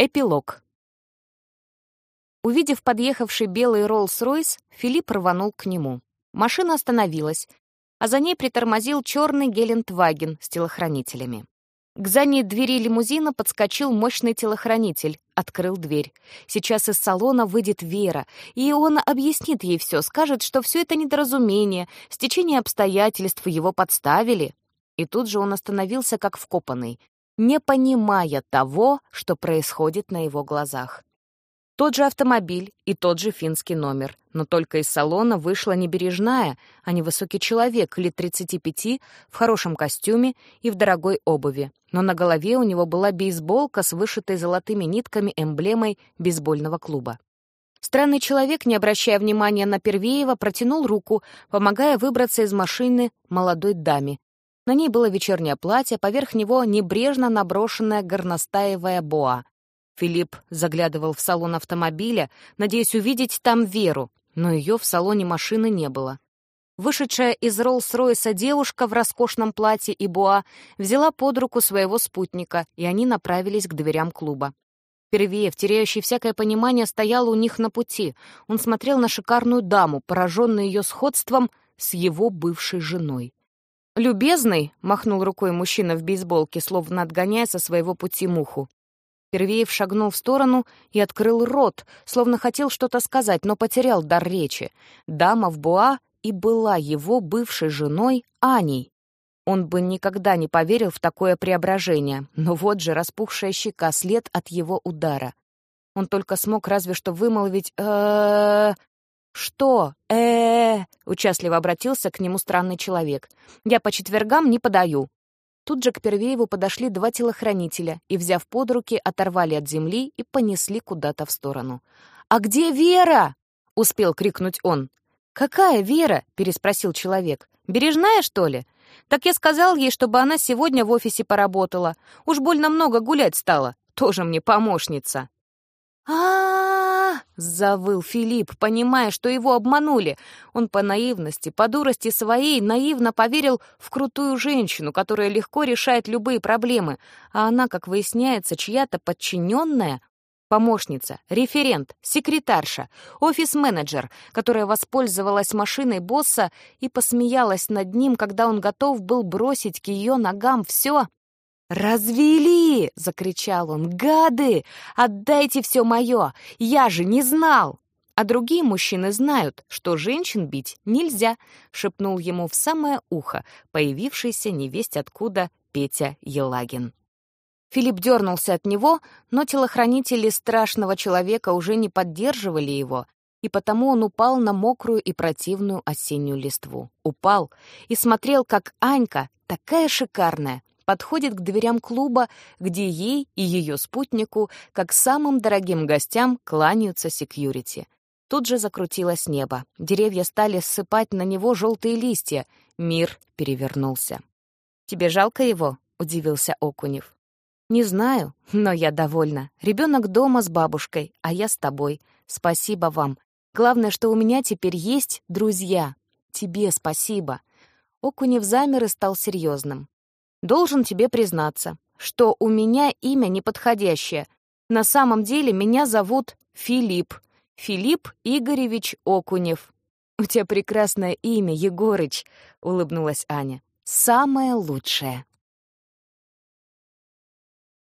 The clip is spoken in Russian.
Эпилог. Увидев подъехавший белый Роллс-Ройс, Филипп рванул к нему. Машина остановилась, а за ней притормозил черный Гелендваген с телохранителями. К задней двери лимузина подскочил мощный телохранитель, открыл дверь. Сейчас из салона выйдет Вера, и он объяснит ей все, скажет, что все это недоразумение, стечение обстоятельств его подставили. И тут же он остановился как вкопанный не понимая того, что происходит на его глазах. Тот же автомобиль и тот же финский номер, но только из салона вышла не бережная, а невысокий человек лет 35 в хорошем костюме и в дорогой обуви, но на голове у него была бейсболка с вышитой золотыми нитками эмблемой бейсбольного клуба. Странный человек, не обращая внимания на Первеева, протянул руку, помогая выбраться из машины молодой даме, на ней было вечернее платье, поверх него небрежно наброшенная горностаевая боа. Филипп заглядывал в салон автомобиля, надеясь увидеть там Веру, но ее в салоне машины не было. Вышедшая из Роллс-Ройса девушка в роскошном платье и боа взяла под руку своего спутника, и они направились к дверям клуба. Первеев, теряющий всякое понимание, стоял у них на пути. Он смотрел на шикарную даму, пораженный ее сходством с его бывшей женой. «Любезный», — махнул рукой мужчина в бейсболке, словно отгоняя со своего пути муху. Первеев шагнул в сторону и открыл рот, словно хотел что-то сказать, но потерял дар речи. Дама в Буа и была его бывшей женой Аней. Он бы никогда не поверил в такое преображение, но вот же распухшая щека, след от его удара. Он только смог разве что вымолвить э «Что? э, -э, участливо обратился к нему странный человек. «Я по четвергам не подаю». Тут же к Первееву подошли два телохранителя и, взяв под руки, оторвали от земли и понесли куда-то в сторону. «А где Вера?» — успел крикнуть он. «Какая Вера?» — переспросил человек. «Бережная, что ли?» «Так я сказал ей, чтобы она сегодня в офисе поработала. Уж больно много гулять стала. Тоже мне помощница». Завыл Филипп, понимая, что его обманули. Он по наивности, по дурости своей, наивно поверил в крутую женщину, которая легко решает любые проблемы, а она, как выясняется, чья-то подчиненная, помощница, референт, секретарша, офис-менеджер, которая воспользовалась машиной босса и посмеялась над ним, когда он готов был бросить к ее ногам все, «Развели!» — закричал он. «Гады! Отдайте все мое! Я же не знал!» «А другие мужчины знают, что женщин бить нельзя», — шепнул ему в самое ухо появившийся невесть откуда Петя Елагин. Филипп дернулся от него, но телохранители страшного человека уже не поддерживали его, и потому он упал на мокрую и противную осеннюю листву. Упал и смотрел, как Анька, такая шикарная, подходит к дверям клуба, где ей и ее спутнику, как самым дорогим гостям, кланяются секьюрити. Тут же закрутилось небо. Деревья стали ссыпать на него желтые листья. Мир перевернулся. «Тебе жалко его?» — удивился Окунев. «Не знаю, но я довольна. Ребенок дома с бабушкой, а я с тобой. Спасибо вам. Главное, что у меня теперь есть друзья. Тебе спасибо». Окунев замер и стал серьезным. Должен тебе признаться, что у меня имя неподходящее. На самом деле меня зовут Филипп. Филипп Игоревич Окунев. «У тебя прекрасное имя, Егорыч», — улыбнулась Аня. «Самое лучшее».